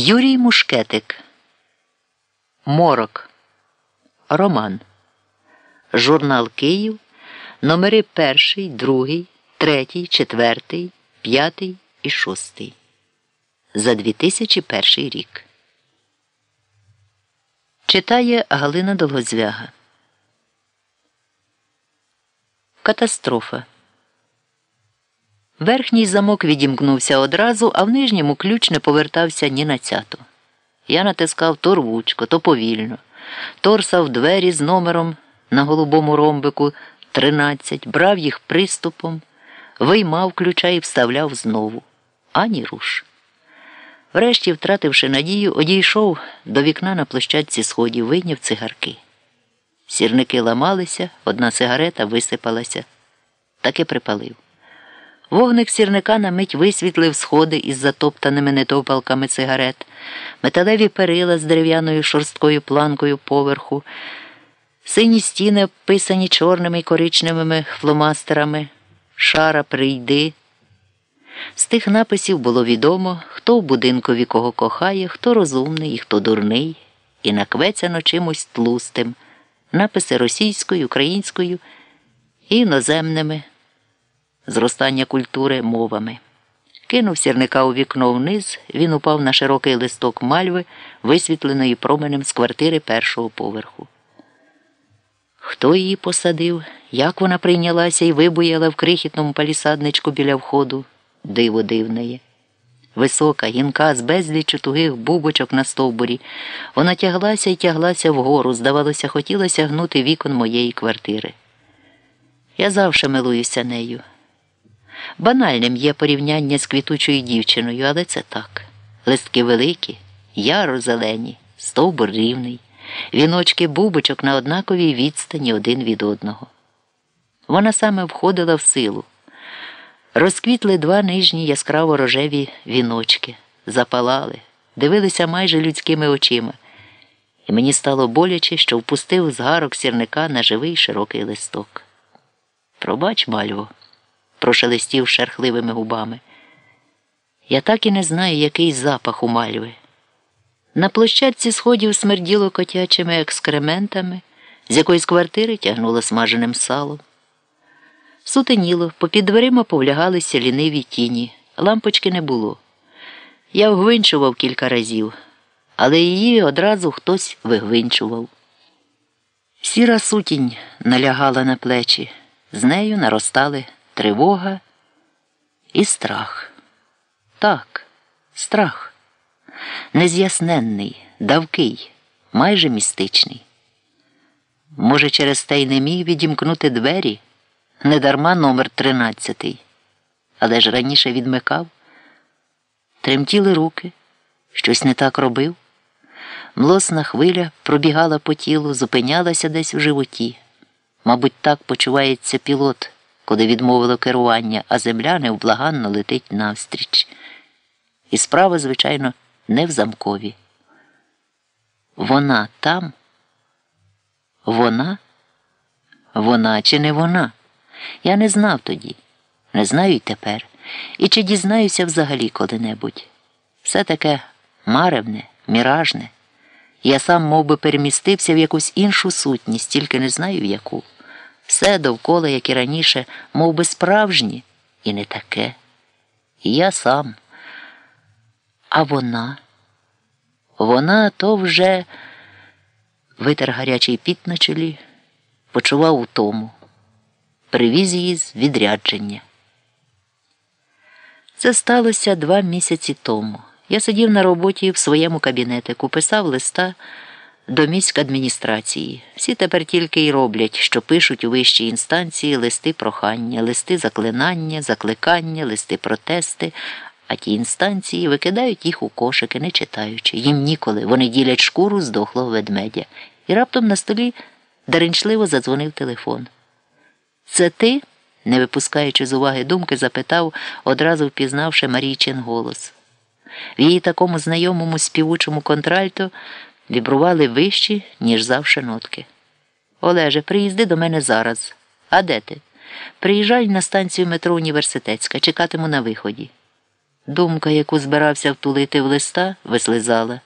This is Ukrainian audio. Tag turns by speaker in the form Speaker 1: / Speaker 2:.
Speaker 1: Юрій Мушкетик. Морок. Роман. Журнал Київ. Номери 1, 2, 3, 4, 5 і 6. За 2001 рік. Читає Галина Долгозвяга. Катастрофа. Верхній замок відімкнувся одразу, а в нижньому ключ не повертався ні на цяту. Я натискав то рвучко, то повільно, торсав двері з номером на голубому ромбику 13, брав їх приступом, виймав ключа і вставляв знову. Ані руш. Врешті, втративши надію, одійшов до вікна на площадці сходів, вийняв цигарки. Сірники ламалися, одна сигарета висипалася, таки припалив. Вогник сірника на мить висвітлив сходи із затоптаними недопалками цигарет, металеві перила з дерев'яною шорсткою планкою поверху, сині стіни, обписані чорними і коричневими фломастерами, шара прийди. З тих написів було відомо, хто в будинкові кого кохає, хто розумний і хто дурний, і наквецяно чимось тлустим, написи російською, українською і іноземними зростання культури мовами. Кинув сірника у вікно вниз, він упав на широкий листок мальви, висвітленої променем з квартири першого поверху. Хто її посадив, як вона прийнялася і вибуяла в крихітному палісадничку біля входу, диво дивне. Висока, гінка з безлічу тугих бубочок на стовбурі, вона тяглася і тяглася вгору, здавалося, хотілося гнути вікон моєї квартири. Я завжди милуюся нею. Банальним є порівняння з квітучою дівчиною, але це так. Листки великі, яро зелені, стовбур рівний, віночки бубочок на однаковій відстані один від одного. Вона саме входила в силу. Розквітли два нижні яскраво рожеві віночки, запалали, дивилися майже людськими очима, і мені стало боляче, що впустив згарок сірника на живий широкий листок. Пробач, мальво прошелестів шерхливими губами. Я так і не знаю, який запах у мальви. На площадці сходів смерділо котячими екскрементами, з якоїсь квартири тягнуло смаженим салом. Сутеніло, попід дверима повлягалися ліниві тіні, лампочки не було. Я вгвинчував кілька разів, але її одразу хтось вигвинчував. Сіра сутінь налягала на плечі, з нею наростали тривога і страх. Так, страх. Нез'ясненний, давкий, майже містичний. Може, через те й не міг відімкнути двері, недарма номер тринадцятий, але ж раніше відмикав. Тремтіли руки, щось не так робив. Млосна хвиля пробігала по тілу, зупинялася десь у животі. Мабуть, так почувається пілот куди відмовило керування, а земля невблаганно летить навстріч. І справа, звичайно, не в замкові. Вона там? Вона? Вона чи не вона? Я не знав тоді, не знаю й тепер. І чи дізнаюся взагалі коли-небудь. Все таке маревне, міражне. Я сам мов би, перемістився в якусь іншу сутність, тільки не знаю в яку. Все довкола, як і раніше, мов би справжнє, і не таке. І я сам. А вона, вона то вже витер гарячий піт на чолі, почував утому, привіз її з відрядження. Це сталося два місяці тому. Я сидів на роботі в своєму кабінетику, писав листа до міськ адміністрації. Всі тепер тільки й роблять, що пишуть у вищій інстанції листи прохання, листи заклинання, закликання, листи протести, а ті інстанції викидають їх у кошики, не читаючи. Їм ніколи вони ділять шкуру з дохлого ведмедя. І раптом на столі даренчливо задзвонив телефон. Це ти? не випускаючи з уваги думки, запитав, одразу впізнавши Марійчин голос. В її такому знайомому співучому контральто вібрували вищі, ніж завше нотки. Олеже, приїзди до мене зараз. А де ти? Приїжджай на станцію метро університетська, чекатиму на виході. Думка, яку збирався втулити в листа, вислизала.